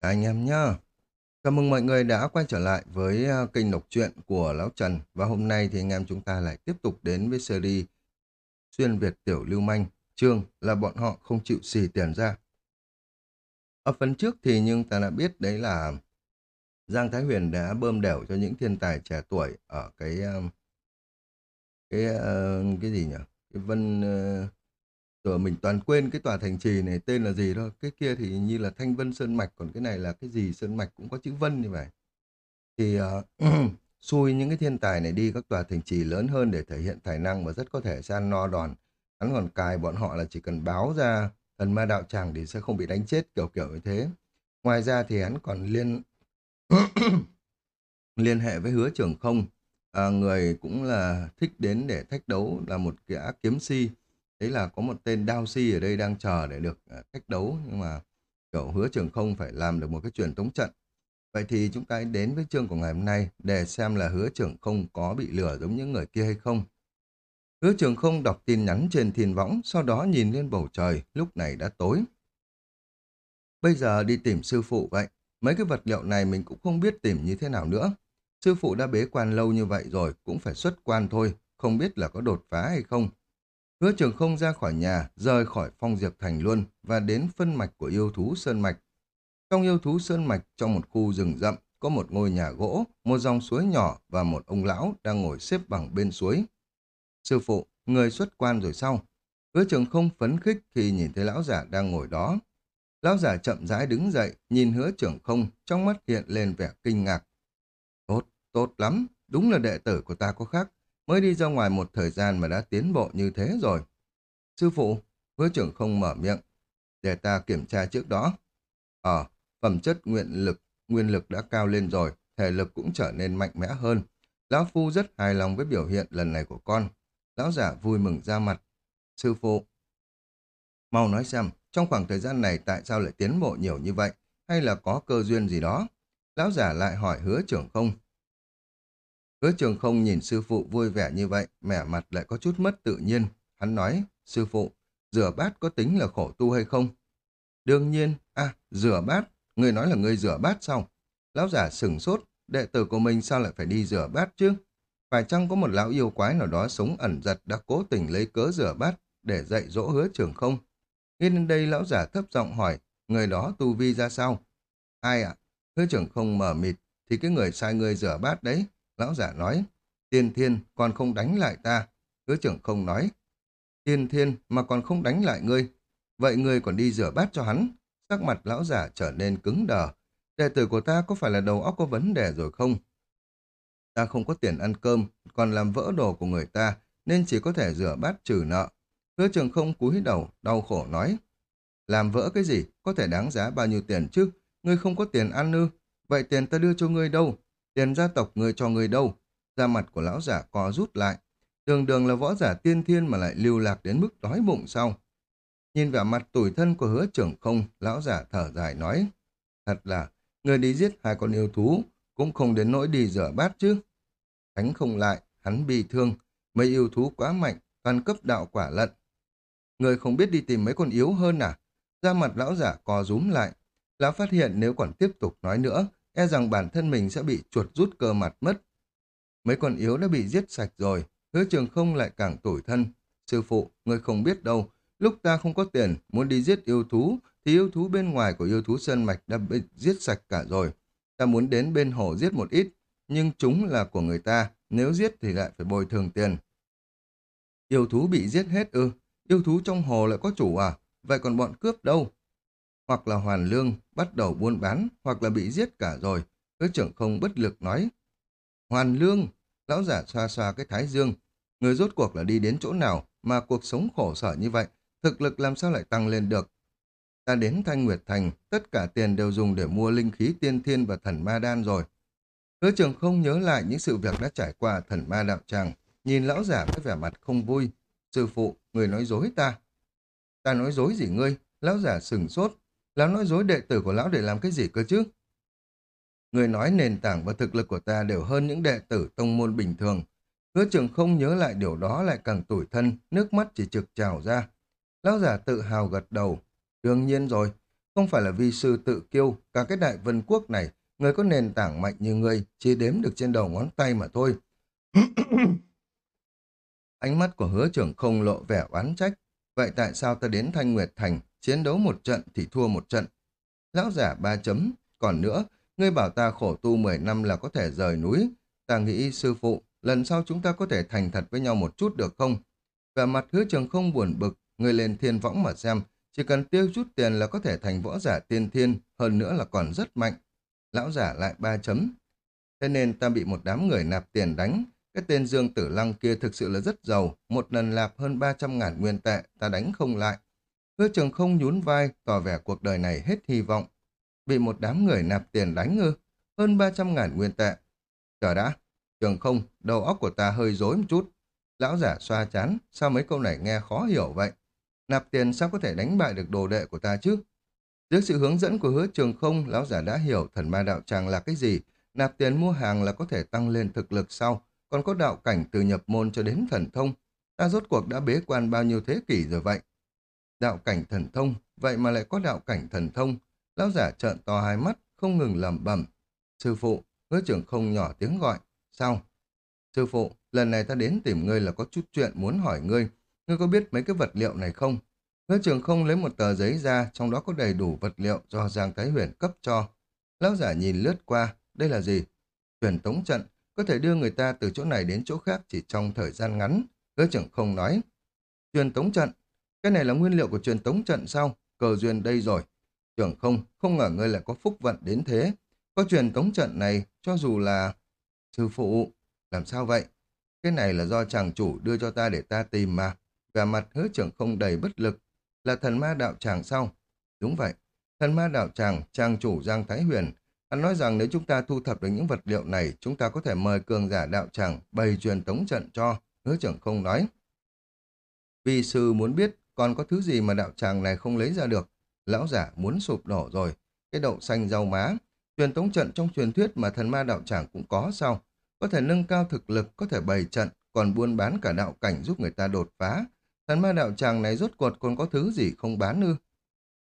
Anh em nhá. Chào mừng mọi người đã quay trở lại với à, kênh đọc truyện của Lão Trần. Và hôm nay thì anh em chúng ta lại tiếp tục đến với series Xuyên Việt Tiểu Lưu Manh. Chương là bọn họ không chịu xì tiền ra. Ở phần trước thì nhưng ta đã biết đấy là Giang Thái Huyền đã bơm đều cho những thiên tài trẻ tuổi ở cái à, cái à, cái gì nhỉ? Cái Vân Giờ mình toàn quên cái tòa thành trì này tên là gì thôi. Cái kia thì như là Thanh Vân Sơn Mạch, còn cái này là cái gì Sơn Mạch cũng có chữ Vân như vậy. Thì uh, xui những cái thiên tài này đi các tòa thành trì lớn hơn để thể hiện tài năng và rất có thể sẽ ăn no đòn. Hắn còn cài bọn họ là chỉ cần báo ra thần ma đạo tràng thì sẽ không bị đánh chết kiểu kiểu như thế. Ngoài ra thì hắn còn liên liên hệ với hứa trưởng không. À, người cũng là thích đến để thách đấu là một gã kiếm si. Đấy là có một tên Đao Si ở đây đang chờ để được à, cách đấu nhưng mà kiểu hứa trường không phải làm được một cái truyền tống trận. Vậy thì chúng ta đến với chương của ngày hôm nay để xem là hứa Trường không có bị lừa giống những người kia hay không. Hứa trường không đọc tin nhắn trên thiên võng, sau đó nhìn lên bầu trời, lúc này đã tối. Bây giờ đi tìm sư phụ vậy, mấy cái vật liệu này mình cũng không biết tìm như thế nào nữa. Sư phụ đã bế quan lâu như vậy rồi, cũng phải xuất quan thôi, không biết là có đột phá hay không. Hứa trường không ra khỏi nhà, rời khỏi phong diệp thành luôn và đến phân mạch của yêu thú Sơn Mạch. Trong yêu thú Sơn Mạch, trong một khu rừng rậm, có một ngôi nhà gỗ, một dòng suối nhỏ và một ông lão đang ngồi xếp bằng bên suối. Sư phụ, người xuất quan rồi sau Hứa trường không phấn khích khi nhìn thấy lão giả đang ngồi đó. Lão giả chậm rãi đứng dậy, nhìn hứa trưởng không, trong mắt hiện lên vẻ kinh ngạc. Tốt, tốt lắm, đúng là đệ tử của ta có khác. Mới đi ra ngoài một thời gian mà đã tiến bộ như thế rồi. Sư phụ, hứa trưởng không mở miệng. Để ta kiểm tra trước đó. Ờ, phẩm chất nguyện lực, nguyên lực đã cao lên rồi, thể lực cũng trở nên mạnh mẽ hơn. Lão Phu rất hài lòng với biểu hiện lần này của con. Lão giả vui mừng ra mặt. Sư phụ, mau nói xem, trong khoảng thời gian này tại sao lại tiến bộ nhiều như vậy? Hay là có cơ duyên gì đó? Lão giả lại hỏi hứa trưởng không. Hứa trường không nhìn sư phụ vui vẻ như vậy, mẻ mặt lại có chút mất tự nhiên. Hắn nói, sư phụ, rửa bát có tính là khổ tu hay không? Đương nhiên, à, rửa bát, người nói là người rửa bát sao? Lão giả sừng sốt, đệ tử của mình sao lại phải đi rửa bát chứ? Phải chăng có một lão yêu quái nào đó sống ẩn giật đã cố tình lấy cớ rửa bát để dạy dỗ hứa trường không? Nghe đến đây lão giả thấp giọng hỏi, người đó tu vi ra sao? Ai ạ? Hứa trưởng không mở mịt, thì cái người sai người rửa bát đấy, Lão giả nói, tiên thiên còn không đánh lại ta. Hứa trưởng không nói, tiên thiên mà còn không đánh lại ngươi. Vậy ngươi còn đi rửa bát cho hắn. Sắc mặt lão giả trở nên cứng đờ. Đệ tử của ta có phải là đầu óc có vấn đề rồi không? Ta không có tiền ăn cơm, còn làm vỡ đồ của người ta, nên chỉ có thể rửa bát trừ nợ. Hứa trường không cúi đầu, đau khổ nói. Làm vỡ cái gì, có thể đáng giá bao nhiêu tiền chứ? Ngươi không có tiền ăn ư? Vậy tiền ta đưa cho ngươi đâu? Tiền gia tộc người cho người đâu? Da mặt của lão giả co rút lại. Đường đường là võ giả tiên thiên mà lại lưu lạc đến mức đói bụng sau. Nhìn vẻ mặt tủi thân của hứa trưởng không, lão giả thở dài nói. Thật là, người đi giết hai con yêu thú, cũng không đến nỗi đi rửa bát chứ. Thánh không lại, hắn bị thương, mấy yêu thú quá mạnh, toàn cấp đạo quả lận. Người không biết đi tìm mấy con yếu hơn à? Da mặt lão giả co rúm lại. Lão phát hiện nếu còn tiếp tục nói nữa, e rằng bản thân mình sẽ bị chuột rút cơ mặt mất. Mấy con yếu đã bị giết sạch rồi, hứa trường không lại càng tủi thân. Sư phụ, người không biết đâu, lúc ta không có tiền, muốn đi giết yêu thú, thì yêu thú bên ngoài của yêu thú Sơn Mạch đã bị giết sạch cả rồi. Ta muốn đến bên hồ giết một ít, nhưng chúng là của người ta, nếu giết thì lại phải bồi thường tiền. Yêu thú bị giết hết ư, yêu thú trong hồ lại có chủ à, vậy còn bọn cướp đâu? Hoặc là hoàn lương, bắt đầu buôn bán, hoặc là bị giết cả rồi. Hứa trưởng không bất lực nói. Hoàn lương, lão giả xoa xoa cái thái dương. Người rốt cuộc là đi đến chỗ nào mà cuộc sống khổ sở như vậy, thực lực làm sao lại tăng lên được. Ta đến Thanh Nguyệt Thành, tất cả tiền đều dùng để mua linh khí tiên thiên và thần ma đan rồi. Hứa trưởng không nhớ lại những sự việc đã trải qua thần ma đạo tràng, nhìn lão giả với vẻ mặt không vui. Sư phụ, người nói dối ta. Ta nói dối gì ngươi? Lão giả sừng sốt, Lão nói dối đệ tử của lão để làm cái gì cơ chứ? Người nói nền tảng và thực lực của ta đều hơn những đệ tử tông môn bình thường. Hứa trường không nhớ lại điều đó lại càng tủi thân, nước mắt chỉ trực trào ra. Lão giả tự hào gật đầu. Đương nhiên rồi, Không phải là vi sư tự kiêu, cả cái đại vân quốc này, người có nền tảng mạnh như người chỉ đếm được trên đầu ngón tay mà thôi. Ánh mắt của hứa trưởng không lộ vẻ oán trách. Vậy tại sao ta đến Thanh Nguyệt Thành, chiến đấu một trận thì thua một trận? Lão giả ba chấm. Còn nữa, ngươi bảo ta khổ tu 10 năm là có thể rời núi. Ta nghĩ sư phụ, lần sau chúng ta có thể thành thật với nhau một chút được không? Và mặt hứa trường không buồn bực, ngươi lên thiên võng mà xem, chỉ cần tiêu chút tiền là có thể thành võ giả tiên thiên, hơn nữa là còn rất mạnh. Lão giả lại ba chấm. Thế nên ta bị một đám người nạp tiền đánh, cái tên Dương Tử Lăng kia thực sự là rất giàu, một lần lạp hơn 300 ngàn nguyên tệ, ta đánh không lại. Hứa trường không nhún vai, tỏ vẻ cuộc đời này hết hy vọng. Bị một đám người nạp tiền đánh ngư hơn 300 ngàn nguyên tệ. Chờ đã, trường không, đầu óc của ta hơi rối một chút. Lão giả xoa chán, sao mấy câu này nghe khó hiểu vậy? Nạp tiền sao có thể đánh bại được đồ đệ của ta chứ? Dưới sự hướng dẫn của hứa trường không, lão giả đã hiểu thần ma đạo tràng là cái gì. Nạp tiền mua hàng là có thể tăng lên thực lực sau, còn có đạo cảnh từ nhập môn cho đến thần thông. Ta rốt cuộc đã bế quan bao nhiêu thế kỷ rồi vậy? Đạo cảnh thần thông, vậy mà lại có đạo cảnh thần thông. Lão giả trợn to hai mắt, không ngừng lẩm bẩm. Sư phụ, hứa trưởng không nhỏ tiếng gọi. Sao? Sư phụ, lần này ta đến tìm ngươi là có chút chuyện muốn hỏi ngươi. Ngươi có biết mấy cái vật liệu này không? Hứa trưởng không lấy một tờ giấy ra, trong đó có đầy đủ vật liệu do Giang Thái Huyền cấp cho. Lão giả nhìn lướt qua, đây là gì? Truyền tống trận, có thể đưa người ta từ chỗ này đến chỗ khác chỉ trong thời gian ngắn. Hứa trưởng không nói. Truyền tống trận, cái này là nguyên liệu của truyền tống trận sao? Cờ duyên đây rồi. Trưởng không, không ngờ ngươi lại có phúc vận đến thế. Có truyền tống trận này, cho dù là... Sư phụ, làm sao vậy? Cái này là do chàng chủ đưa cho ta để ta tìm mà. Và mặt hứa trưởng không đầy bất lực. Là thần ma đạo tràng sao? Đúng vậy. Thần ma đạo tràng, trang chủ Giang Thái Huyền. Hắn nói rằng nếu chúng ta thu thập được những vật liệu này, chúng ta có thể mời cường giả đạo tràng bày truyền tống trận cho. Hứa trưởng không nói. Vì sư muốn biết còn có thứ gì mà đạo tràng này không lấy ra được. Lão giả muốn sụp đổ rồi. Cái đậu xanh rau má. Truyền tống trận trong truyền thuyết mà thần ma đạo tràng cũng có sao? Có thể nâng cao thực lực, có thể bày trận, còn buôn bán cả đạo cảnh giúp người ta đột phá. Thần ma đạo tràng này rốt cuộc còn có thứ gì không bán ư?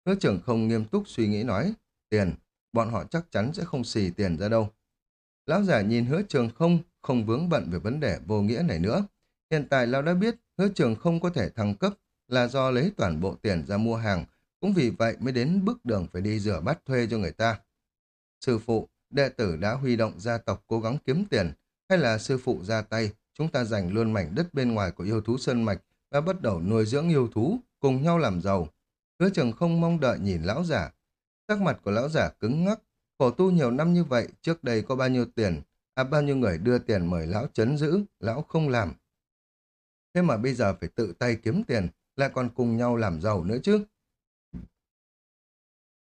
Hứa trưởng không nghiêm túc suy nghĩ nói, tiền, bọn họ chắc chắn sẽ không xì tiền ra đâu. Lão giả nhìn hứa trường không, không vướng bận về vấn đề vô nghĩa này nữa. Hiện tại lão đã biết hứa trường không có thể thăng cấp là do lấy toàn bộ tiền ra mua hàng, cũng vì vậy mới đến bước đường phải đi rửa bát thuê cho người ta. Sư phụ, đệ tử đã huy động gia tộc cố gắng kiếm tiền, hay là sư phụ ra tay, chúng ta giành luôn mảnh đất bên ngoài của yêu thú sơn mạch và bắt đầu nuôi dưỡng yêu thú, cùng nhau làm giàu. Hứa trường không mong đợi nhìn lão giả. Sắc mặt của lão giả cứng ngắc, khổ tu nhiều năm như vậy, trước đây có bao nhiêu tiền, à bao nhiêu người đưa tiền mời lão chấn giữ, lão không làm. Thế mà bây giờ phải tự tay kiếm tiền, lại còn cùng nhau làm giàu nữa chứ.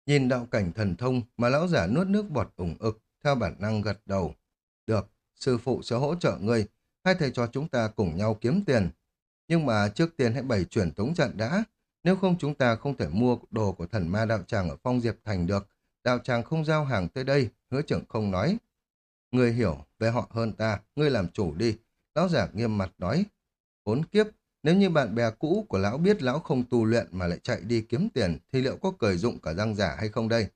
Nhìn đạo cảnh thần thông mà lão giả nuốt nước bọt ủng ực, theo bản năng gật đầu. Được, sư phụ sẽ hỗ trợ ngươi, hai thầy cho chúng ta cùng nhau kiếm tiền. Nhưng mà trước tiên hãy bày chuyển tống trận đã. Nếu không chúng ta không thể mua đồ của thần ma đạo tràng ở Phong Diệp Thành được. Đạo tràng không giao hàng tới đây, hứa trưởng không nói. Ngươi hiểu về họ hơn ta, ngươi làm chủ đi. Lão giả nghiêm mặt nói. Bốn kiếp, nếu như bạn bè cũ của lão biết lão không tu luyện mà lại chạy đi kiếm tiền, thì liệu có cởi dụng cả răng giả hay không đây?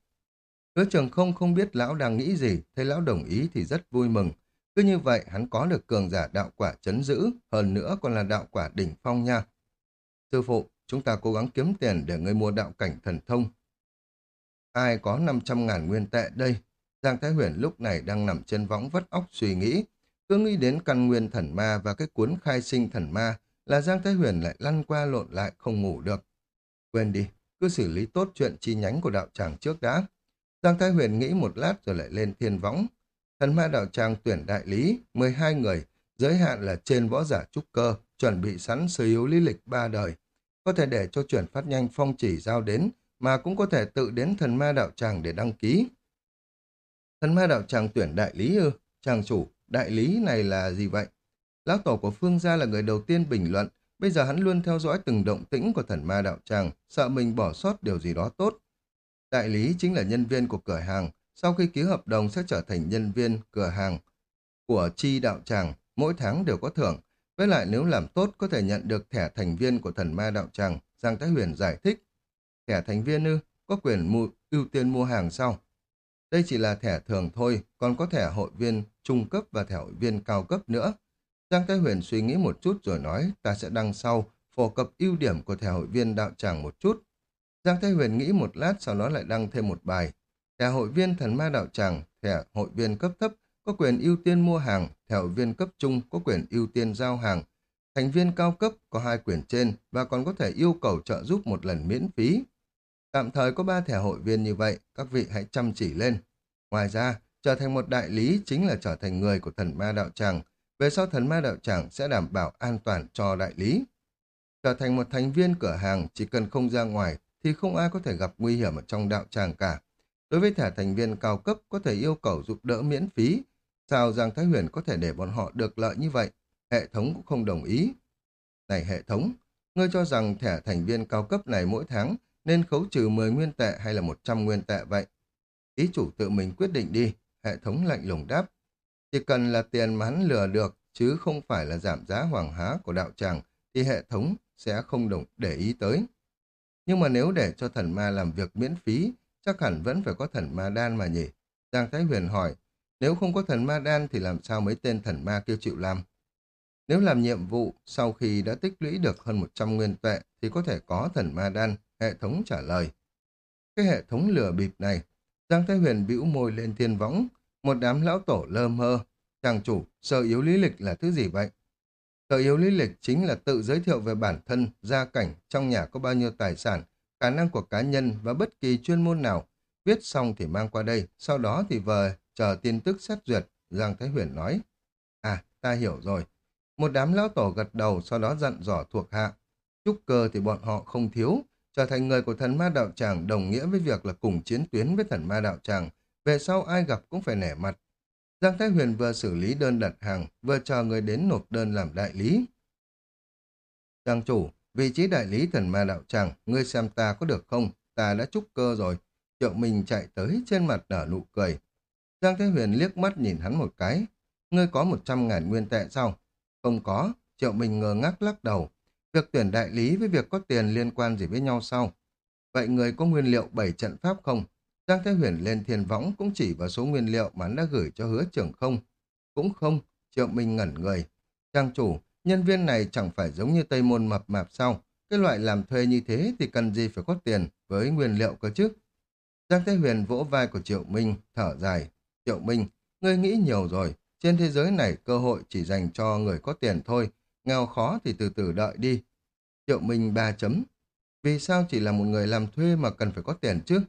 Hứa trường không không biết lão đang nghĩ gì, thấy lão đồng ý thì rất vui mừng. Cứ như vậy hắn có được cường giả đạo quả chấn giữ, hơn nữa còn là đạo quả đỉnh phong nha. Sư phụ, chúng ta cố gắng kiếm tiền để ngươi mua đạo cảnh thần thông. Ai có 500 ngàn nguyên tệ đây? Giang Thái Huyền lúc này đang nằm trên võng vất óc suy nghĩ. Cứ nghĩ đến căn nguyên thần ma và cái cuốn khai sinh thần ma là Giang Thái Huyền lại lăn qua lộn lại không ngủ được. Quên đi, cứ xử lý tốt chuyện chi nhánh của đạo tràng trước đã. Giang Thái Huyền nghĩ một lát rồi lại lên thiên võng. Thần ma đạo tràng tuyển đại lý, 12 người, giới hạn là trên võ giả trúc cơ, chuẩn bị sẵn sở yếu lý lịch ba đời. Có thể để cho chuyển phát nhanh phong chỉ giao đến, mà cũng có thể tự đến thần ma đạo tràng để đăng ký. Thần ma đạo tràng tuyển đại lý ư? Tràng chủ, đại lý này là gì vậy? Lão tổ của Phương gia là người đầu tiên bình luận, bây giờ hắn luôn theo dõi từng động tĩnh của thần ma đạo tràng, sợ mình bỏ sót điều gì đó tốt. Đại lý chính là nhân viên của cửa hàng, sau khi ký hợp đồng sẽ trở thành nhân viên cửa hàng của chi đạo tràng, mỗi tháng đều có thưởng. Với lại nếu làm tốt có thể nhận được thẻ thành viên của thần ma đạo tràng, Giang Thái Huyền giải thích. Thẻ thành viên ư? có quyền mua, ưu tiên mua hàng sau. Đây chỉ là thẻ thường thôi, còn có thẻ hội viên trung cấp và thẻ hội viên cao cấp nữa. Giang Thái Huyền suy nghĩ một chút rồi nói, ta sẽ đăng sau, phổ cập ưu điểm của thẻ hội viên đạo tràng một chút. Giang Thái Huyền nghĩ một lát sau đó lại đăng thêm một bài. Thẻ hội viên thần ma đạo tràng, thẻ hội viên cấp thấp có quyền ưu tiên mua hàng, thẻ hội viên cấp trung có quyền ưu tiên giao hàng. Thành viên cao cấp có hai quyền trên và còn có thể yêu cầu trợ giúp một lần miễn phí. Tạm thời có ba thẻ hội viên như vậy, các vị hãy chăm chỉ lên. Ngoài ra, trở thành một đại lý chính là trở thành người của thần ma đạo tràng. Về sau thần ma đạo tràng sẽ đảm bảo an toàn cho đại lý. Trở thành một thành viên cửa hàng chỉ cần không ra ngoài thì không ai có thể gặp nguy hiểm ở trong đạo tràng cả. Đối với thẻ thành viên cao cấp có thể yêu cầu giúp đỡ miễn phí. Sao Giang Thái Huyền có thể để bọn họ được lợi như vậy? Hệ thống cũng không đồng ý. Này hệ thống, ngươi cho rằng thẻ thành viên cao cấp này mỗi tháng nên khấu trừ 10 nguyên tệ hay là 100 nguyên tệ vậy? Ý chủ tự mình quyết định đi, hệ thống lạnh lùng đáp. Chỉ cần là tiền mà hắn lừa được, chứ không phải là giảm giá hoàng há của đạo tràng, thì hệ thống sẽ không đồng để ý tới. Nhưng mà nếu để cho thần ma làm việc miễn phí, chắc hẳn vẫn phải có thần ma đan mà nhỉ? Giang Thái Huyền hỏi, nếu không có thần ma đan thì làm sao mấy tên thần ma kêu chịu làm? Nếu làm nhiệm vụ sau khi đã tích lũy được hơn 100 nguyên tệ thì có thể có thần ma đan, hệ thống trả lời. Cái hệ thống lừa bịp này, Giang Thái Huyền bĩu môi lên thiên võng, một đám lão tổ lơ mơ. Chàng chủ, sở yếu lý lịch là thứ gì vậy? Sở yếu lý lịch chính là tự giới thiệu về bản thân, gia cảnh, trong nhà có bao nhiêu tài sản, khả năng của cá nhân và bất kỳ chuyên môn nào. Viết xong thì mang qua đây, sau đó thì về chờ tin tức xét duyệt, Giang Thái Huyền nói. À, ta hiểu rồi. Một đám lão tổ gật đầu, sau đó dặn dò thuộc hạ. Trúc cơ thì bọn họ không thiếu, trở thành người của thần ma đạo tràng đồng nghĩa với việc là cùng chiến tuyến với thần ma đạo tràng. Về sau ai gặp cũng phải nể mặt. Giang Thái Huyền vừa xử lý đơn đặt hàng, vừa chờ người đến nộp đơn làm đại lý. Trang chủ, vị trí đại lý thần ma đạo tràng, ngươi xem ta có được không? Ta đã trúc cơ rồi. Triệu Minh chạy tới trên mặt nở nụ cười. Giang Thái Huyền liếc mắt nhìn hắn một cái. Ngươi có một trăm ngàn nguyên tệ sao? Không có. Triệu Minh ngơ ngác lắc đầu. Việc tuyển đại lý với việc có tiền liên quan gì với nhau sao? Vậy người có nguyên liệu bảy trận pháp không? Giang Thế Huyền lên thiên võng cũng chỉ vào số nguyên liệu mà hắn đã gửi cho hứa trưởng không. Cũng không, Triệu Minh ngẩn người. Trang chủ, nhân viên này chẳng phải giống như Tây Môn mập mạp sao? Cái loại làm thuê như thế thì cần gì phải có tiền với nguyên liệu cơ chứ? Giang Thế Huyền vỗ vai của Triệu Minh, thở dài. Triệu Minh, ngươi nghĩ nhiều rồi. Trên thế giới này cơ hội chỉ dành cho người có tiền thôi. Nghèo khó thì từ từ đợi đi. Triệu Minh ba chấm. Vì sao chỉ là một người làm thuê mà cần phải có tiền chứ?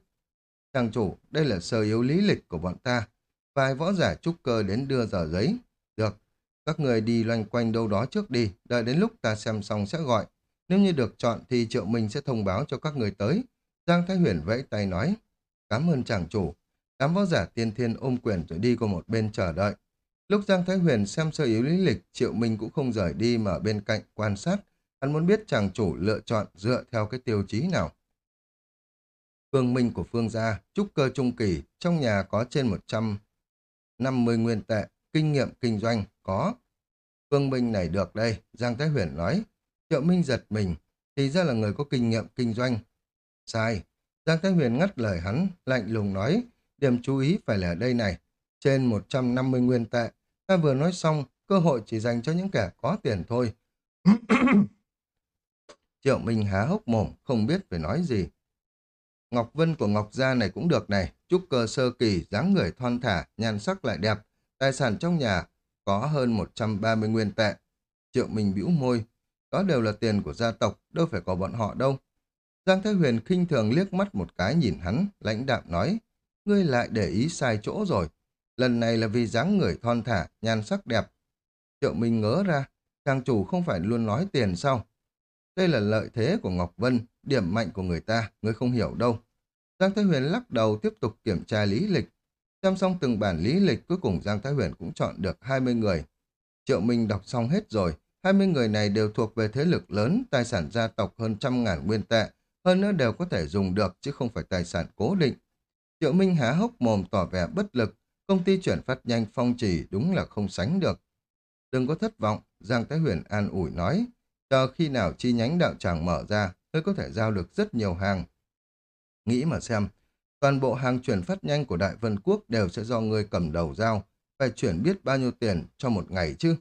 Trang chủ, đây là sơ yếu lý lịch của bọn ta. Vài võ giả trúc cơ đến đưa giờ giấy. Được, các người đi loanh quanh đâu đó trước đi, đợi đến lúc ta xem xong sẽ gọi. Nếu như được chọn thì Triệu Minh sẽ thông báo cho các người tới. Giang Thái Huyền vẫy tay nói. Cảm ơn chàng chủ. Đám võ giả tiên thiên ôm quyền rồi đi qua một bên chờ đợi. Lúc Giang Thái Huyền xem sơ yếu lý lịch, Triệu Minh cũng không rời đi mà ở bên cạnh quan sát. Hắn muốn biết chàng chủ lựa chọn dựa theo cái tiêu chí nào. Phương Minh của Phương gia, trúc cơ trung kỳ, trong nhà có trên 150 nguyên tệ, kinh nghiệm kinh doanh, có. Phương Minh này được đây, Giang Thái Huyền nói. Triệu Minh giật mình, thì ra là người có kinh nghiệm kinh doanh. Sai, Giang Thái Huyền ngắt lời hắn, lạnh lùng nói, điểm chú ý phải là đây này, trên 150 nguyên tệ. Ta vừa nói xong, cơ hội chỉ dành cho những kẻ có tiền thôi. Triệu Minh há hốc mồm, không biết phải nói gì. Ngọc Vân của Ngọc Gia này cũng được này, trúc cơ sơ kỳ, dáng người thon thả, nhan sắc lại đẹp. Tài sản trong nhà có hơn 130 nguyên tệ. Triệu Minh bĩu môi, đó đều là tiền của gia tộc, đâu phải có bọn họ đâu. Giang Thái Huyền khinh thường liếc mắt một cái nhìn hắn, lãnh đạm nói, ngươi lại để ý sai chỗ rồi. Lần này là vì dáng người thon thả, nhan sắc đẹp. Triệu Minh ngớ ra, trang chủ không phải luôn nói tiền sao? Đây là lợi thế của Ngọc Vân, điểm mạnh của người ta, người không hiểu đâu. Giang Thái Huyền lắc đầu tiếp tục kiểm tra lý lịch. Xem xong từng bản lý lịch, cuối cùng Giang Thái Huyền cũng chọn được 20 người. Triệu Minh đọc xong hết rồi, 20 người này đều thuộc về thế lực lớn, tài sản gia tộc hơn trăm ngàn nguyên tệ, hơn nữa đều có thể dùng được chứ không phải tài sản cố định. Triệu Minh há hốc mồm tỏ vẻ bất lực, công ty chuyển phát nhanh phong trì đúng là không sánh được. Đừng có thất vọng, Giang Thái Huyền an ủi nói, chờ khi nào chi nhánh đạo tràng mở ra, ngươi có thể giao được rất nhiều hàng. Nghĩ mà xem, toàn bộ hàng chuyển phát nhanh của Đại Vân Quốc đều sẽ do ngươi cầm đầu giao, phải chuyển biết bao nhiêu tiền cho một ngày chứ.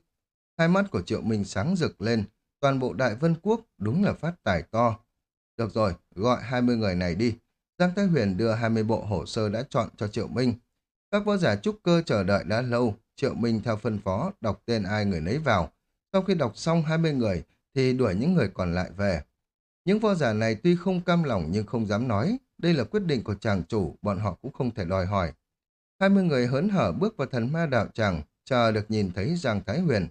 Hai mắt của Triệu Minh sáng rực lên, toàn bộ Đại Vân Quốc đúng là phát tài to. Được rồi, gọi 20 người này đi. Giang Thái Huyền đưa 20 bộ hồ sơ đã chọn cho Triệu Minh. Các võ giả trúc cơ chờ đợi đã lâu, Triệu Minh theo phân phó đọc tên ai người nấy vào. Sau khi đọc xong 20 người thì đuổi những người còn lại về. Những võ giả này tuy không cam lòng nhưng không dám nói. Đây là quyết định của chàng chủ, bọn họ cũng không thể đòi hỏi. 20 người hớn hở bước vào thần ma đạo tràng, chờ được nhìn thấy Giang Thái Huyền.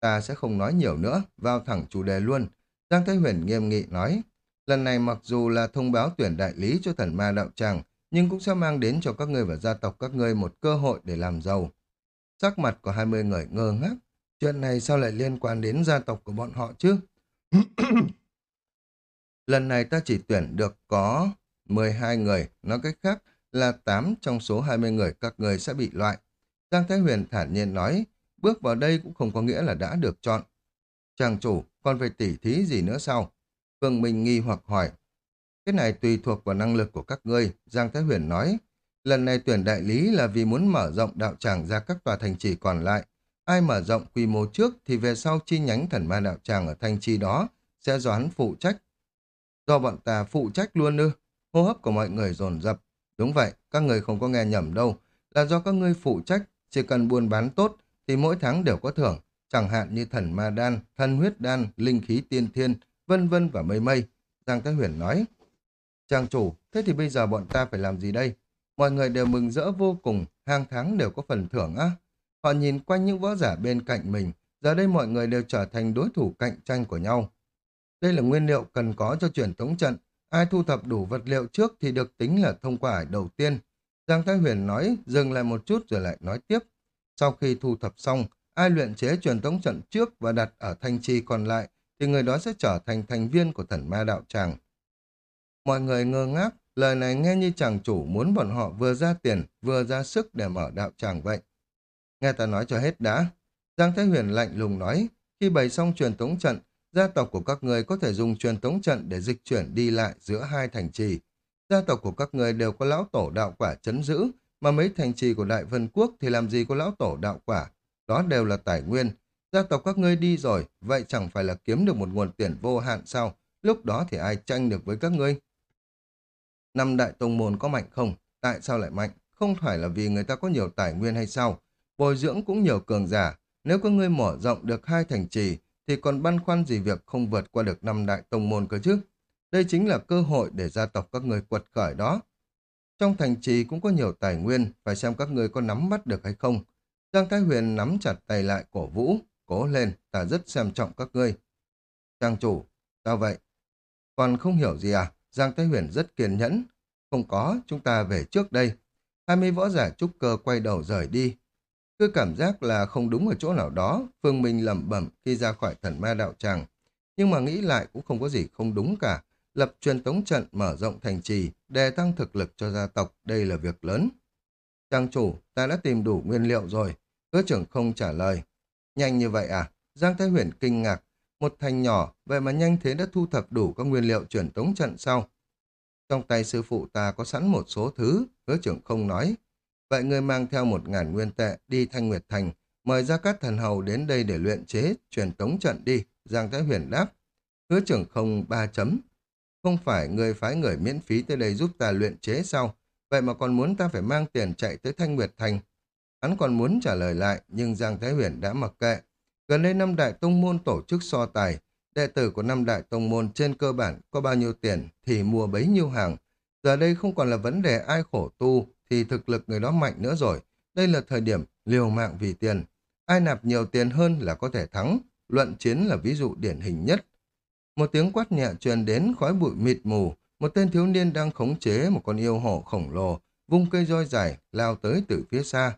Ta sẽ không nói nhiều nữa, vào thẳng chủ đề luôn. Giang Thái Huyền nghiêm nghị nói, lần này mặc dù là thông báo tuyển đại lý cho thần ma đạo tràng, nhưng cũng sẽ mang đến cho các ngươi và gia tộc các ngươi một cơ hội để làm giàu. Sắc mặt của 20 người ngơ ngác, chuyện này sao lại liên quan đến gia tộc của bọn họ chứ? lần này ta chỉ tuyển được có 12 người, nói cách khác là 8 trong số 20 người các người sẽ bị loại. Giang Thái Huyền thản nhiên nói, bước vào đây cũng không có nghĩa là đã được chọn. Chàng chủ, còn phải tỉ thí gì nữa sao? Phương Minh nghi hoặc hỏi. Cái này tùy thuộc vào năng lực của các ngươi, Giang Thái Huyền nói. Lần này tuyển đại lý là vì muốn mở rộng đạo tràng ra các tòa thành trì còn lại. Ai mở rộng quy mô trước thì về sau chi nhánh thần ma đạo tràng ở Thanh trì đó sẽ doán phụ trách. Do bọn ta phụ trách luôn ư? Hô hấp của mọi người dồn dập. Đúng vậy, các người không có nghe nhầm đâu. Là do các ngươi phụ trách, chỉ cần buôn bán tốt thì mỗi tháng đều có thưởng, chẳng hạn như thần ma đan, thân huyết đan, linh khí tiên thiên, vân vân và mây mây. Giang Thái Huyền nói, Trang chủ, thế thì bây giờ bọn ta phải làm gì đây? Mọi người đều mừng rỡ vô cùng, hàng tháng đều có phần thưởng á. Họ nhìn quanh những võ giả bên cạnh mình, giờ đây mọi người đều trở thành đối thủ cạnh tranh của nhau. Đây là nguyên liệu cần có cho truyền thống trận, ai thu thập đủ vật liệu trước thì được tính là thông qua đầu tiên. Giang Thái Huyền nói, dừng lại một chút rồi lại nói tiếp. Sau khi thu thập xong, ai luyện chế truyền thống trận trước và đặt ở thanh trì còn lại, thì người đó sẽ trở thành thành viên của thần ma đạo tràng. Mọi người ngơ ngác, lời này nghe như chàng chủ muốn bọn họ vừa ra tiền, vừa ra sức để mở đạo tràng vậy. Nghe ta nói cho hết đã. Giang Thái Huyền lạnh lùng nói, khi bày xong truyền tống trận, gia tộc của các người có thể dùng truyền tống trận để dịch chuyển đi lại giữa hai thành trì. Gia tộc của các người đều có lão tổ đạo quả chấn giữ, mà mấy thành trì của Đại Vân Quốc thì làm gì có lão tổ đạo quả. Đó đều là tài nguyên. Gia tộc các ngươi đi rồi, vậy chẳng phải là kiếm được một nguồn tiền vô hạn sao? Lúc đó thì ai tranh được với các ngươi? Năm đại tông môn có mạnh không? Tại sao lại mạnh? Không phải là vì người ta có nhiều tài nguyên hay sao? Bồi dưỡng cũng nhiều cường giả. Nếu các ngươi mở rộng được hai thành trì, thì còn băn khoăn gì việc không vượt qua được năm đại tông môn cơ chứ? Đây chính là cơ hội để gia tộc các người quật khởi đó. Trong thành trì cũng có nhiều tài nguyên, phải xem các người có nắm bắt được hay không. Giang Thái Huyền nắm chặt tay lại cổ vũ, cố lên, ta rất xem trọng các ngươi. Trang chủ, sao vậy? Còn không hiểu gì à? Giang Thái Huyền rất kiên nhẫn. Không có, chúng ta về trước đây. Hai mươi võ giả trúc cơ quay đầu rời đi. Cứ cảm giác là không đúng ở chỗ nào đó, Phương Minh lẩm bẩm khi ra khỏi thần ma đạo tràng. Nhưng mà nghĩ lại cũng không có gì không đúng cả lập truyền tống trận mở rộng thành trì, đề tăng thực lực cho gia tộc, đây là việc lớn. Trang chủ, ta đã tìm đủ nguyên liệu rồi. Hứa trưởng không trả lời. Nhanh như vậy à? Giang Thái Huyền kinh ngạc. Một thành nhỏ, vậy mà nhanh thế đã thu thập đủ các nguyên liệu truyền tống trận sau. Trong tay sư phụ ta có sẵn một số thứ, hứa trưởng không nói. Vậy ngươi mang theo một ngàn nguyên tệ đi Thanh Nguyệt Thành, mời ra các thần hầu đến đây để luyện chế, truyền tống trận đi. Giang Thái Huyền đáp. Hứa trưởng không ba chấm, không phải người phái người miễn phí tới đây giúp ta luyện chế sao? Vậy mà còn muốn ta phải mang tiền chạy tới Thanh Nguyệt Thành. Hắn còn muốn trả lời lại, nhưng Giang Thái Huyền đã mặc kệ. Gần đây năm đại tông môn tổ chức so tài. Đệ tử của năm đại tông môn trên cơ bản có bao nhiêu tiền thì mua bấy nhiêu hàng. Giờ đây không còn là vấn đề ai khổ tu thì thực lực người đó mạnh nữa rồi. Đây là thời điểm liều mạng vì tiền. Ai nạp nhiều tiền hơn là có thể thắng. Luận chiến là ví dụ điển hình nhất. Một tiếng quát nhẹ truyền đến khói bụi mịt mù, một tên thiếu niên đang khống chế một con yêu hổ khổng lồ, vung cây roi dài, lao tới từ phía xa.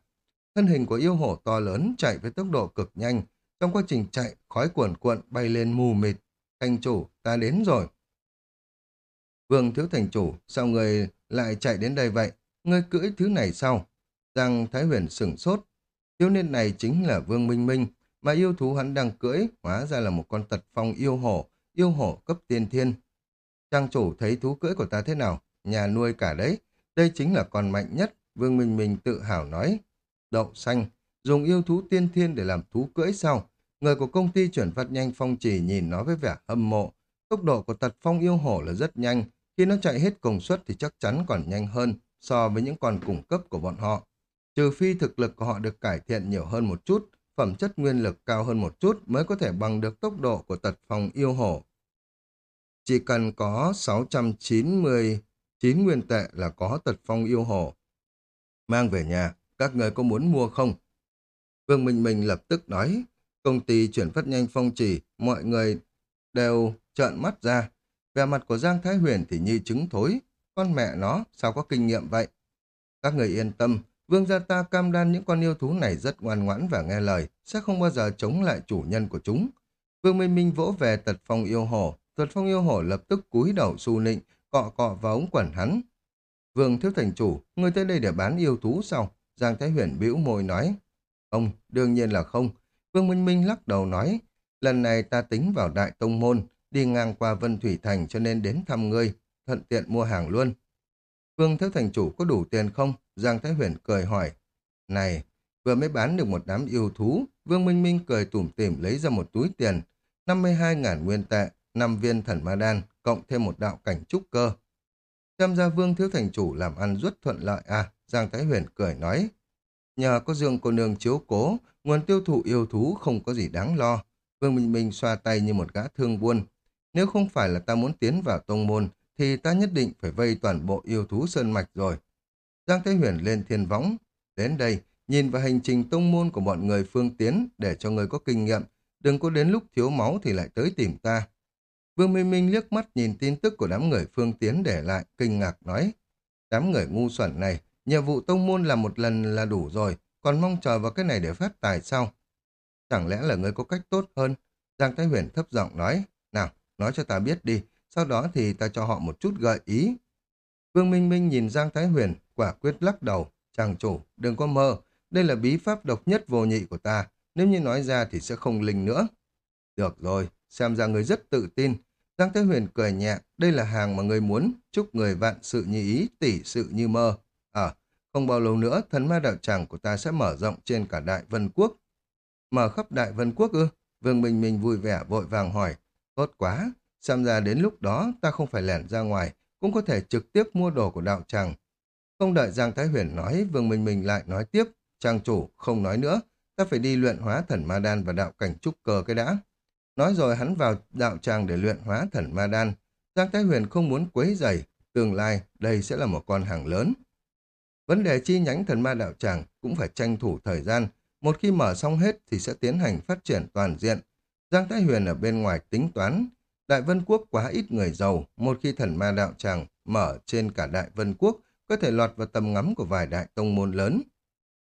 Thân hình của yêu hổ to lớn chạy với tốc độ cực nhanh, trong quá trình chạy, khói cuồn cuộn bay lên mù mịt. Thành chủ, ta đến rồi. Vương thiếu thành chủ, sao người lại chạy đến đây vậy? Ngươi cưỡi thứ này sao? Giang Thái Huyền sửng sốt. Thiếu niên này chính là Vương Minh Minh, mà yêu thú hắn đang cưỡi, hóa ra là một con tật phong yêu hổ, yêu hổ cấp tiên thiên. Trang chủ thấy thú cưỡi của ta thế nào? nhà nuôi cả đấy. Đây chính là con mạnh nhất, Vương Minh Minh tự hào nói. Đậu xanh, dùng yêu thú tiên thiên để làm thú cưỡi sao? Người của công ty chuyển phát nhanh phong trì nhìn nó với vẻ hâm mộ. Tốc độ của tật phong yêu hổ là rất nhanh, khi nó chạy hết công suất thì chắc chắn còn nhanh hơn so với những con cung cấp của bọn họ. Trừ phi thực lực của họ được cải thiện nhiều hơn một chút, phẩm chất nguyên lực cao hơn một chút mới có thể bằng được tốc độ của tật phong yêu hổ. Chỉ cần có 699 nguyên tệ là có tật phong yêu hổ. Mang về nhà, các người có muốn mua không? Vương Minh Minh lập tức nói, công ty chuyển phát nhanh phong trì, mọi người đều trợn mắt ra. Về mặt của Giang Thái Huyền thì như trứng thối. Con mẹ nó, sao có kinh nghiệm vậy? Các người yên tâm, vương gia ta cam đoan những con yêu thú này rất ngoan ngoãn và nghe lời, sẽ không bao giờ chống lại chủ nhân của chúng. Vương Minh Minh vỗ về tật phong yêu hổ, tật phong yêu hổ lập tức cúi đầu su nịnh, cọ cọ vào ống quần hắn. Vương thiếu thành chủ, người tới đây để bán yêu thú sao? Giang Thái Huyền bĩu môi nói. ông đương nhiên là không. Vương Minh Minh lắc đầu nói, lần này ta tính vào Đại Tông Môn, đi ngang qua Vân Thủy Thành cho nên đến thăm ngươi, thuận tiện mua hàng luôn. Vương Thiếu Thành Chủ có đủ tiền không? Giang Thái Huyền cười hỏi. Này, vừa mới bán được một đám yêu thú, Vương Minh Minh cười tủm tỉm lấy ra một túi tiền, 52.000 nguyên tệ, 5 viên thần ma đan, cộng thêm một đạo cảnh trúc cơ. Xem ra Vương Thiếu Thành Chủ làm ăn rất thuận lợi à, Giang Thái Huyền cười nói. Nhờ có Dương cô nương chiếu cố, nguồn tiêu thụ yêu thú không có gì đáng lo. Vương Minh Minh xoa tay như một gã thương buôn. Nếu không phải là ta muốn tiến vào tông môn, thì ta nhất định phải vây toàn bộ yêu thú sơn mạch rồi. Giang Thế Huyền lên thiên võng. Đến đây, nhìn vào hành trình tông môn của bọn người phương tiến để cho người có kinh nghiệm. Đừng có đến lúc thiếu máu thì lại tới tìm ta. Vương Minh Minh liếc mắt nhìn tin tức của đám người phương tiến để lại, kinh ngạc nói. Đám người ngu xuẩn này, nhiệm vụ tông môn làm một lần là đủ rồi, còn mong chờ vào cái này để phát tài sao? Chẳng lẽ là người có cách tốt hơn? Giang Thái Huyền thấp giọng nói, nào, nói cho ta biết đi, sau đó thì ta cho họ một chút gợi ý. Vương Minh Minh nhìn Giang Thái Huyền, quả quyết lắc đầu, chàng chủ, đừng có mơ, đây là bí pháp độc nhất vô nhị của ta, nếu như nói ra thì sẽ không linh nữa. Được rồi, xem ra người rất tự tin. Giang Thái Huyền cười nhẹ, đây là hàng mà người muốn, chúc người vạn sự như ý, tỷ sự như mơ. À, không bao lâu nữa, thần ma đạo tràng của ta sẽ mở rộng trên cả Đại Vân Quốc. Mở khắp Đại Vân Quốc ư? Vương Minh Minh vui vẻ vội vàng hỏi. Tốt quá, xem ra đến lúc đó ta không phải lẻn ra ngoài, cũng có thể trực tiếp mua đồ của đạo tràng. Không đợi Giang Thái Huyền nói, Vương Minh Minh lại nói tiếp. Trang chủ, không nói nữa, ta phải đi luyện hóa thần ma đan và đạo cảnh trúc cơ cái đã. Nói rồi hắn vào đạo tràng để luyện hóa thần ma đan. Giang Thái Huyền không muốn quấy rầy, tương lai đây sẽ là một con hàng lớn. Vấn đề chi nhánh thần ma đạo tràng cũng phải tranh thủ thời gian. Một khi mở xong hết thì sẽ tiến hành phát triển toàn diện. Giang Thái Huyền ở bên ngoài tính toán. Đại Vân Quốc quá ít người giàu. Một khi thần ma đạo tràng mở trên cả Đại Vân Quốc có thể lọt vào tầm ngắm của vài đại tông môn lớn.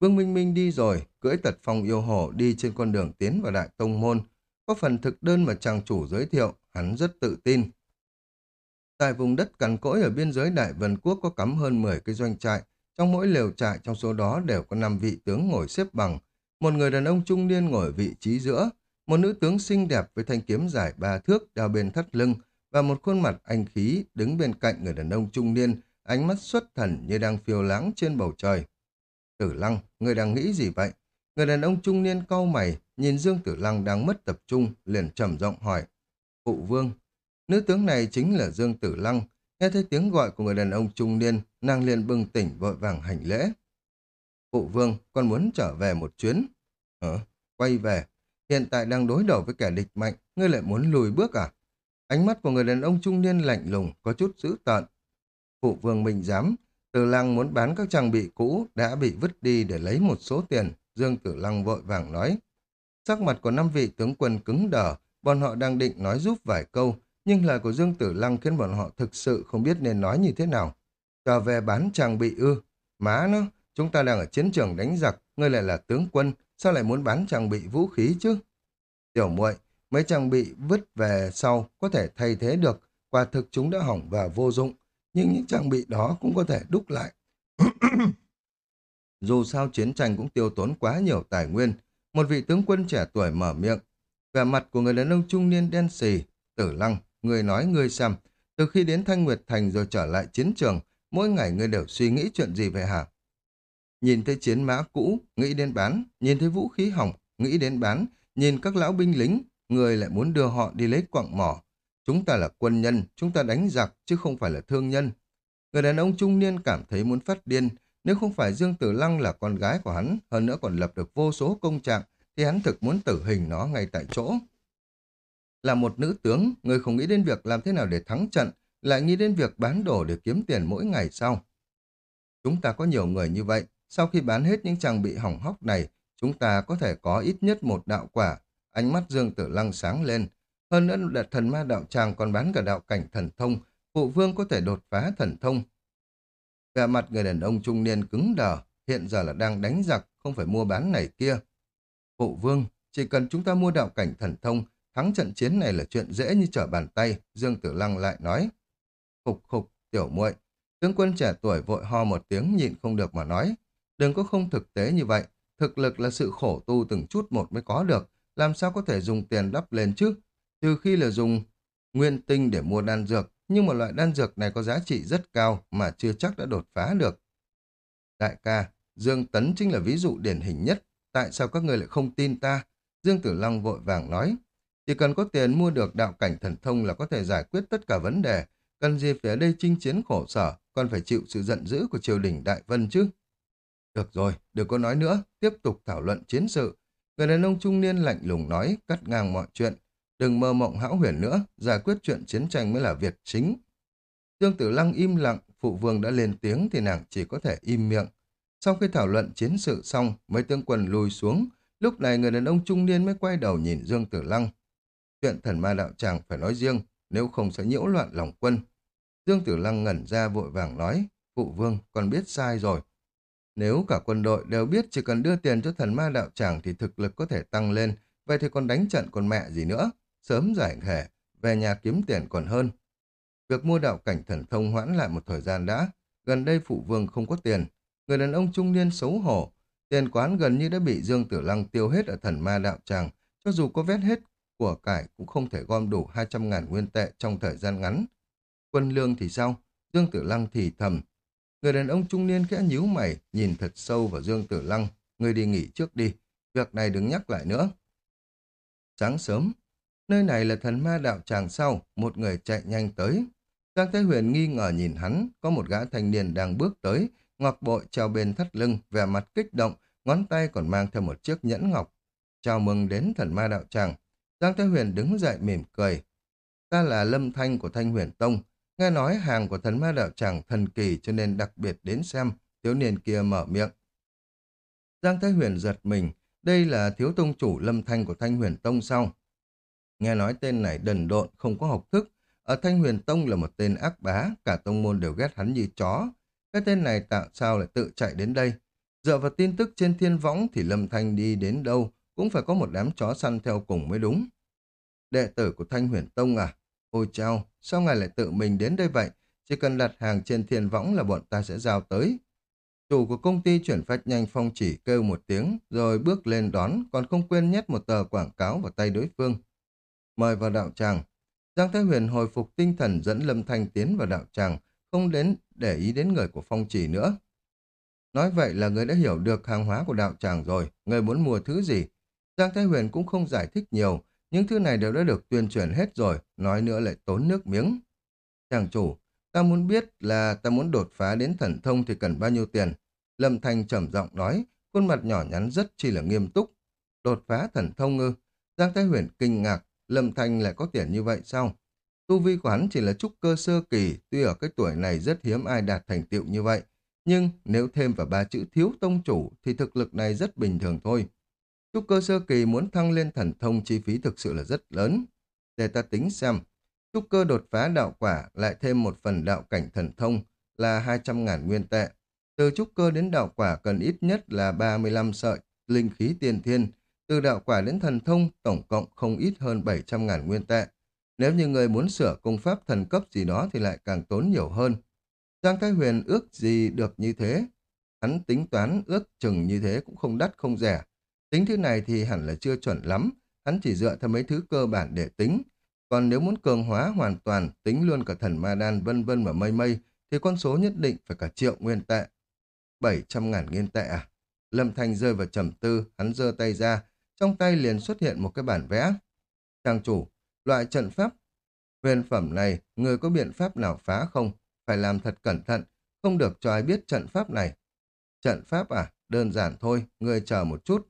Vương Minh Minh đi rồi, cưỡi tật phong yêu hổ đi trên con đường tiến vào đại tông môn. Có phần thực đơn mà trang chủ giới thiệu, hắn rất tự tin. Tại vùng đất cằn cỗi ở biên giới Đại Vân Quốc có cắm hơn 10 cái doanh trại, trong mỗi lều trại trong số đó đều có 5 vị tướng ngồi xếp bằng. Một người đàn ông trung niên ngồi vị trí giữa, một nữ tướng xinh đẹp với thanh kiếm dài ba thước đeo bên thắt lưng và một khuôn mặt anh khí đứng bên cạnh người đàn ông trung niên, ánh mắt xuất thần như đang phiêu lãng trên bầu trời. Tử Lăng, người đang nghĩ gì vậy? Người đàn ông trung niên cau mày, nhìn Dương Tử Lăng đang mất tập trung, liền trầm giọng hỏi. Phụ vương, nữ tướng này chính là Dương Tử Lăng, Nghe thấy tiếng gọi của người đàn ông trung niên, nàng liền bừng tỉnh vội vàng hành lễ. Phụ vương, con muốn trở về một chuyến. Hả? quay về. Hiện tại đang đối đầu với kẻ địch mạnh, ngươi lại muốn lùi bước à? Ánh mắt của người đàn ông trung niên lạnh lùng, có chút dữ tợn. Phụ vương mình dám, Tử Lăng muốn bán các trang bị cũ đã bị vứt đi để lấy một số tiền, Dương Tử Lăng vội vàng nói. Sắc mặt của năm vị tướng quân cứng đờ, bọn họ đang định nói giúp vài câu, nhưng lời của Dương Tử Lăng khiến bọn họ thực sự không biết nên nói như thế nào. Trở về bán trang bị ư. Má nó, chúng ta đang ở chiến trường đánh giặc, ngươi lại là tướng quân, sao lại muốn bán trang bị vũ khí chứ? Tiểu muội, mấy trang bị vứt về sau có thể thay thế được, quả thực chúng đã hỏng và vô dụng, nhưng những trang bị đó cũng có thể đúc lại. Dù sao chiến tranh cũng tiêu tốn quá nhiều tài nguyên, một vị tướng quân trẻ tuổi mở miệng. Vẻ mặt của người đàn ông trung niên đen xì, tử lăng, Người nói người xem, Từ khi đến Thanh Nguyệt Thành rồi trở lại chiến trường, mỗi ngày ngươi đều suy nghĩ chuyện gì vậy hả? Nhìn thấy chiến mã cũ, nghĩ đến bán, nhìn thấy vũ khí hỏng, nghĩ đến bán, nhìn các lão binh lính, người lại muốn đưa họ đi lấy quặng mỏ. Chúng ta là quân nhân, chúng ta đánh giặc, chứ không phải là thương nhân. Người đàn ông trung niên cảm thấy muốn phát điên, nếu không phải Dương Tử Lăng là con gái của hắn, hơn nữa còn lập được vô số công trạng, thì hắn thực muốn tử hình nó ngay tại chỗ. Là một nữ tướng, người không nghĩ đến việc làm thế nào để thắng trận, lại nghĩ đến việc bán đồ để kiếm tiền mỗi ngày sau. Chúng ta có nhiều người như vậy, sau khi bán hết những trang bị hỏng hóc này, chúng ta có thể có ít nhất một đạo quả. Ánh mắt Dương Tử Lăng sáng lên. Hơn nữa là thần ma đạo tràng còn bán cả đạo cảnh thần thông, phụ vương có thể đột phá thần thông. Vẻ mặt người đàn ông trung niên cứng đờ, hiện giờ là đang đánh giặc, không phải mua bán này kia. Phụ vương, chỉ cần chúng ta mua đạo cảnh thần thông, thắng trận chiến này là chuyện dễ như trở bàn tay, Dương Tử Lăng lại nói. Khục khục, tiểu muội tướng quân trẻ tuổi vội ho một tiếng nhịn không được mà nói. Đừng có không thực tế như vậy, thực lực là sự khổ tu từng chút một mới có được, làm sao có thể dùng tiền đắp lên chứ? Trừ khi là dùng nguyên tinh để mua đan dược, nhưng mà loại đan dược này có giá trị rất cao mà chưa chắc đã đột phá được. Đại ca, Dương Tấn chính là ví dụ điển hình nhất, tại sao các người lại không tin ta? Dương Tử Long vội vàng nói, chỉ cần có tiền mua được đạo cảnh thần thông là có thể giải quyết tất cả vấn đề, cần gì phải ở đây chinh chiến khổ sở, còn phải chịu sự giận dữ của triều đình Đại Vân chứ. Được rồi, đừng có nói nữa, tiếp tục thảo luận chiến sự. Người đàn ông trung niên lạnh lùng nói, cắt ngang mọi chuyện. Đừng mơ mộng hão huyền nữa, giải quyết chuyện chiến tranh mới là việc chính. Dương Tử Lăng im lặng, phụ vương đã lên tiếng thì nàng chỉ có thể im miệng. Sau khi thảo luận chiến sự xong, mấy tướng quân lùi xuống. Lúc này người đàn ông trung niên mới quay đầu nhìn Dương Tử Lăng. Chuyện thần ma đạo tràng phải nói riêng, nếu không sẽ nhiễu loạn lòng quân. Dương Tử Lăng ngẩn ra vội vàng nói, phụ vương, con biết sai rồi. Nếu cả quân đội đều biết chỉ cần đưa tiền cho thần ma đạo tràng thì thực lực có thể tăng lên, vậy thì còn đánh trận còn mẹ gì nữa, sớm giải thể, về nhà kiếm tiền còn hơn. Việc mua đạo cảnh thần thông hoãn lại một thời gian đã, gần đây phụ vương không có tiền, người đàn ông trung niên xấu hổ, tiền quán gần như đã bị Dương Tử Lăng tiêu hết ở thần ma đạo tràng, cho dù có vét hết của cải cũng không thể gom đủ 200.000 nguyên tệ trong thời gian ngắn. Quân lương thì sao? Dương Tử Lăng thì thầm. Người đàn ông trung niên khẽ nhíu mày, nhìn thật sâu vào Dương Tử Lăng. Người đi nghỉ trước đi, việc này đừng nhắc lại nữa. Sáng sớm, nơi này là thần ma đạo tràng sau, một người chạy nhanh tới. Giang Thái Huyền nghi ngờ nhìn hắn, có một gã thanh niên đang bước tới, ngọc bội treo bên thắt lưng, vẻ mặt kích động, ngón tay còn mang theo một chiếc nhẫn ngọc. Chào mừng đến thần ma đạo tràng. Giang Thái Huyền đứng dậy mỉm cười. Ta là Lâm Thanh của Thanh Huyền Tông. Nghe nói hàng của thần ma đạo tràng thần kỳ cho nên đặc biệt đến xem. Thiếu niên kia mở miệng. Giang Thái Huyền giật mình. Đây là thiếu tông chủ Lâm Thanh của Thanh Huyền Tông sao? Nghe nói tên này đần độn, không có học thức. Ở Thanh Huyền Tông là một tên ác bá, cả tông môn đều ghét hắn như chó. Cái tên này tạo sao lại tự chạy đến đây? Dựa vào tin tức trên thiên võng thì Lâm Thanh đi đến đâu cũng phải có một đám chó săn theo cùng mới đúng. Đệ tử của Thanh Huyền Tông à? Ôi chao, sao ngài lại tự mình đến đây vậy? Chỉ cần đặt hàng trên thiên võng là bọn ta sẽ giao tới. Chủ của công ty chuyển phát nhanh phong chỉ kêu một tiếng, rồi bước lên đón, còn không quên nhét một tờ quảng cáo vào tay đối phương. Mời vào đạo tràng. Giang Thái Huyền hồi phục tinh thần dẫn Lâm Thanh tiến vào đạo tràng, không đến để ý đến người của phong chỉ nữa. Nói vậy là người đã hiểu được hàng hóa của đạo tràng rồi, người muốn mua thứ gì, Giang Thái Huyền cũng không giải thích nhiều, những thứ này đều đã được tuyên truyền hết rồi, nói nữa lại tốn nước miếng. Chàng chủ, ta muốn biết là ta muốn đột phá đến thần thông thì cần bao nhiêu tiền. Lâm Thanh trầm giọng nói, khuôn mặt nhỏ nhắn rất chi là nghiêm túc. Đột phá thần thông ư? Giang Thái Huyền kinh ngạc, Lâm Thanh lại có tiền như vậy sao? Tu vi của hắn chỉ là trúc cơ sơ kỳ, tuy ở cái tuổi này rất hiếm ai đạt thành tựu như vậy. Nhưng nếu thêm vào ba chữ thiếu tông chủ thì thực lực này rất bình thường thôi. Trúc cơ sơ kỳ muốn thăng lên thần thông chi phí thực sự là rất lớn. Để ta tính xem, trúc cơ đột phá đạo quả lại thêm một phần đạo cảnh thần thông là 200.000 nguyên tệ. Từ trúc cơ đến đạo quả cần ít nhất là 35 sợi linh khí tiền thiên. Từ đạo quả đến thần thông tổng cộng không ít hơn 700.000 nguyên tệ. Nếu như người muốn sửa công pháp thần cấp gì đó thì lại càng tốn nhiều hơn. Giang Thái Huyền ước gì được như thế? Hắn tính toán ước chừng như thế cũng không đắt không rẻ. Tính thứ này thì hẳn là chưa chuẩn lắm, hắn chỉ dựa theo mấy thứ cơ bản để tính. Còn nếu muốn cường hóa hoàn toàn, tính luôn cả thần ma đan vân vân và mây mây, thì con số nhất định phải cả triệu nguyên tệ. 700 ngàn nguyên tệ à? Lâm Thanh rơi vào trầm tư, hắn giơ tay ra, trong tay liền xuất hiện một cái bản vẽ. Trang chủ, loại trận pháp huyền phẩm này, người có biện pháp nào phá không? Phải làm thật cẩn thận, không được cho ai biết trận pháp này. Trận pháp à? Đơn giản thôi, người chờ một chút.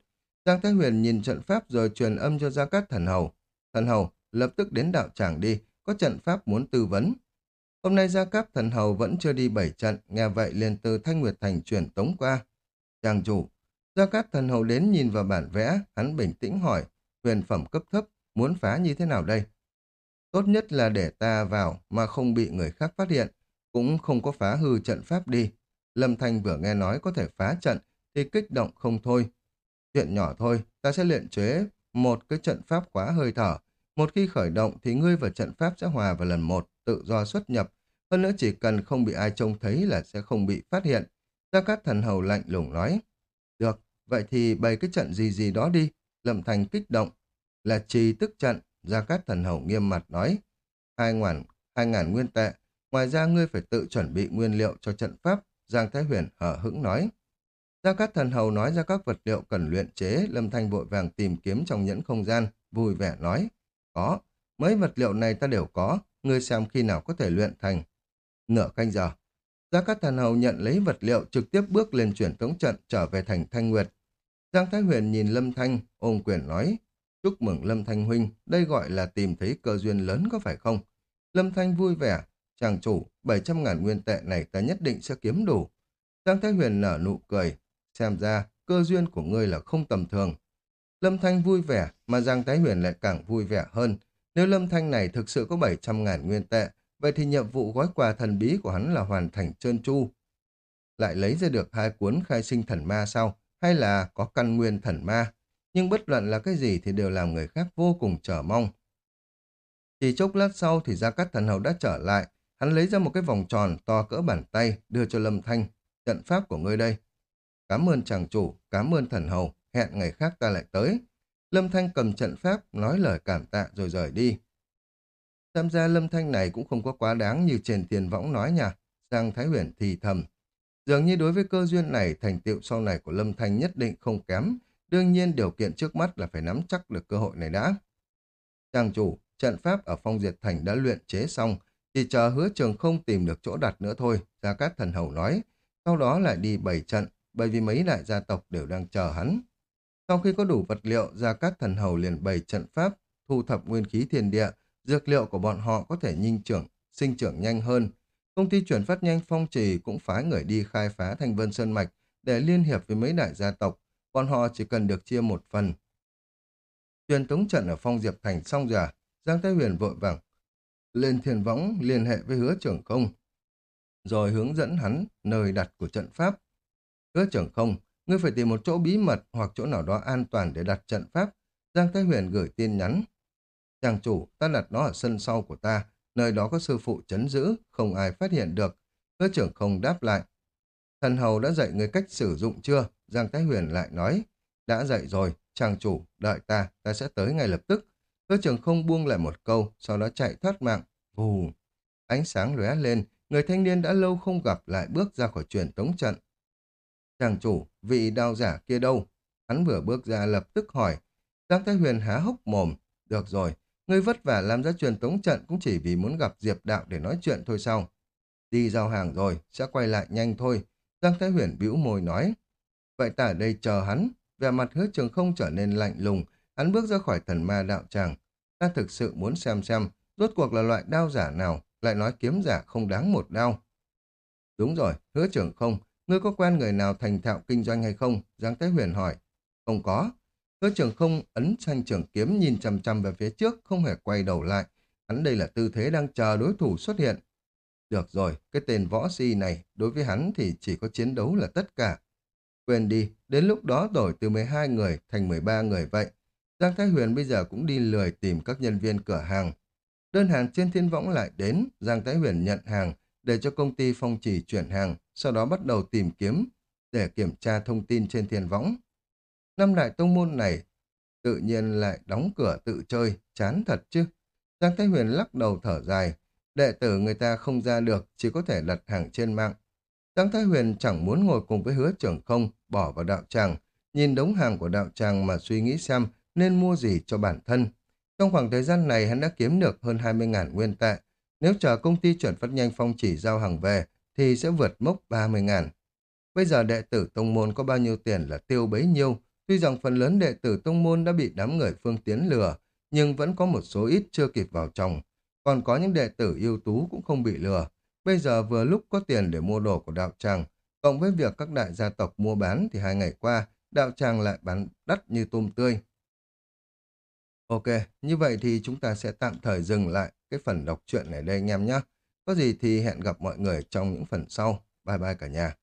Giang Thái Huyền nhìn trận pháp rồi truyền âm cho Gia Cát Thần Hầu. Thần Hầu, lập tức đến đạo tràng đi, có trận pháp muốn tư vấn. Hôm nay Gia Cát Thần Hầu vẫn chưa đi bảy trận, nghe vậy liền từ Thanh Nguyệt Thành chuyển tống qua. Chàng chủ, Gia Cát Thần Hầu đến nhìn vào bản vẽ, hắn bình tĩnh hỏi, huyền phẩm cấp thấp, muốn phá như thế nào đây? Tốt nhất là để ta vào mà không bị người khác phát hiện, cũng không có phá hư trận pháp đi. Lâm Thanh vừa nghe nói có thể phá trận, thì kích động không thôi. Chuyện nhỏ thôi, ta sẽ luyện chế một cái trận pháp khóa hơi thở. Một khi khởi động thì ngươi và trận pháp sẽ hòa vào lần một, tự do xuất nhập. Hơn nữa chỉ cần không bị ai trông thấy là sẽ không bị phát hiện. Gia Cát Thần Hầu lạnh lùng nói. Được, vậy thì bày cái trận gì gì đó đi. Lâm Thành kích động. Là trì tức trận, Gia Cát Thần Hầu nghiêm mặt nói. Hai ngàn, hai ngàn nguyên tệ. Ngoài ra ngươi phải tự chuẩn bị nguyên liệu cho trận pháp. Giang Thái Huyền hở hững nói. Gia Cát Thần Hầu nói ra các vật liệu cần luyện chế, Lâm Thanh vội vàng tìm kiếm trong nhẫn không gian, vui vẻ nói. Có, mấy vật liệu này ta đều có, ngươi xem khi nào có thể luyện thành. Nửa canh giờ, Gia Cát Thần Hầu nhận lấy vật liệu trực tiếp bước lên chuyển tống trận trở về thành Thanh Nguyệt. Giang Thái Huyền nhìn Lâm Thanh, ôm quyền nói, chúc mừng Lâm Thanh Huynh, đây gọi là tìm thấy cơ duyên lớn có phải không? Lâm Thanh vui vẻ, chàng chủ, 700 ngàn nguyên tệ này ta nhất định sẽ kiếm đủ. Giang Thái Huyền nở nụ cười, xem ra cơ duyên của ngươi là không tầm thường. Lâm Thanh vui vẻ, mà Giang Thái Huyền lại càng vui vẻ hơn. Nếu Lâm Thanh này thực sự có 700 ngàn nguyên tệ, vậy thì nhiệm vụ gói quà thần bí của hắn là hoàn thành trơn tru. Lại lấy ra được hai cuốn khai sinh thần ma sau, Hay là có căn nguyên thần ma? Nhưng bất luận là cái gì thì đều làm người khác vô cùng chờ mong. Chỉ chốc lát sau thì Gia Cát Thần Hầu đã trở lại. Hắn lấy ra một cái vòng tròn to cỡ bàn tay đưa cho Lâm Thanh. Trận pháp của ngươi đây. Cảm ơn chàng chủ, cảm ơn thần hầu, hẹn ngày khác ta lại tới. Lâm Thanh cầm trận pháp, nói lời cảm tạ rồi rời đi. Tham gia Lâm Thanh này cũng không có quá đáng như trên tiền võng nói nha. Giang Thái Huyền thì thầm. Dường như đối với cơ duyên này, thành tựu sau này của Lâm Thanh nhất định không kém. Đương nhiên điều kiện trước mắt là phải nắm chắc được cơ hội này đã. Chàng chủ, trận pháp ở phong diệt thành đã luyện chế xong, chỉ chờ hứa trường không tìm được chỗ đặt nữa thôi, Gia Cát Thần Hầu nói. Sau đó lại đi bảy trận, bởi vì mấy đại gia tộc đều đang chờ hắn. Sau khi có đủ vật liệu, Gia Cát Thần Hầu liền bày trận pháp, thu thập nguyên khí thiên địa, dược liệu của bọn họ có thể nhanh trưởng, sinh trưởng nhanh hơn. Công ty chuyển phát nhanh phong trì cũng phái người đi khai phá thành vân sơn mạch để liên hiệp với mấy đại gia tộc, bọn họ chỉ cần được chia một phần. Truyền tống trận ở phong diệp thành xong rồi Giang Thái Huyền vội vàng lên thiền võng liên hệ với hứa trưởng công, rồi hướng dẫn hắn nơi đặt của trận pháp. Hứa trưởng không, ngươi phải tìm một chỗ bí mật hoặc chỗ nào đó an toàn để đặt trận pháp. Giang Thái Huyền gửi tin nhắn. Chàng chủ, ta đặt nó ở sân sau của ta, nơi đó có sư phụ chấn giữ, không ai phát hiện được. Hứa trưởng không đáp lại. Thần hầu đã dạy người cách sử dụng chưa? Giang Thái Huyền lại nói. Đã dạy rồi, chàng chủ, đợi ta, ta sẽ tới ngay lập tức. Hứa trưởng không buông lại một câu, sau đó chạy thoát mạng. Vù! Ánh sáng lóe lên, người thanh niên đã lâu không gặp lại bước ra khỏi truyền tống trận. Chàng chủ, vị đao giả kia đâu? Hắn vừa bước ra lập tức hỏi. Giang Thái Huyền há hốc mồm. Được rồi, ngươi vất vả làm ra truyền tống trận cũng chỉ vì muốn gặp Diệp Đạo để nói chuyện thôi sao? Đi giao hàng rồi, sẽ quay lại nhanh thôi. Giang Thái Huyền bĩu môi nói. Vậy ta ở đây chờ hắn. Về mặt hứa trường không trở nên lạnh lùng, hắn bước ra khỏi thần ma đạo tràng. Ta thực sự muốn xem xem, rốt cuộc là loại đao giả nào, lại nói kiếm giả không đáng một đao. Đúng rồi, hứa trưởng không, Ngươi có quen người nào thành thạo kinh doanh hay không? Giang Thái Huyền hỏi. Không có. Hứa trưởng không ấn xanh trưởng kiếm nhìn chằm chằm về phía trước, không hề quay đầu lại. Hắn đây là tư thế đang chờ đối thủ xuất hiện. Được rồi, cái tên võ si này, đối với hắn thì chỉ có chiến đấu là tất cả. Quên đi, đến lúc đó đổi từ 12 người thành 13 người vậy. Giang Thái Huyền bây giờ cũng đi lười tìm các nhân viên cửa hàng. Đơn hàng trên thiên võng lại đến, Giang Thái Huyền nhận hàng, để cho công ty phong trì chuyển hàng, sau đó bắt đầu tìm kiếm để kiểm tra thông tin trên thiên võng. Năm đại tông môn này tự nhiên lại đóng cửa tự chơi, chán thật chứ. Giang Thái Huyền lắc đầu thở dài, đệ tử người ta không ra được, chỉ có thể đặt hàng trên mạng. Giang Thái Huyền chẳng muốn ngồi cùng với hứa trưởng không, bỏ vào đạo tràng, nhìn đống hàng của đạo tràng mà suy nghĩ xem nên mua gì cho bản thân. Trong khoảng thời gian này hắn đã kiếm được hơn 20.000 nguyên tệ. Nếu chờ công ty chuyển phát nhanh phong chỉ giao hàng về thì sẽ vượt mốc 30.000. Bây giờ đệ tử tông môn có bao nhiêu tiền là tiêu bấy nhiêu. Tuy rằng phần lớn đệ tử tông môn đã bị đám người phương tiến lừa, nhưng vẫn có một số ít chưa kịp vào chồng. Còn có những đệ tử ưu tú cũng không bị lừa. Bây giờ vừa lúc có tiền để mua đồ của đạo tràng, cộng với việc các đại gia tộc mua bán thì hai ngày qua, đạo tràng lại bán đắt như tôm tươi. Ok, như vậy thì chúng ta sẽ tạm thời dừng lại cái phần đọc truyện này đây anh em nhé. Có gì thì hẹn gặp mọi người trong những phần sau. Bye bye cả nhà.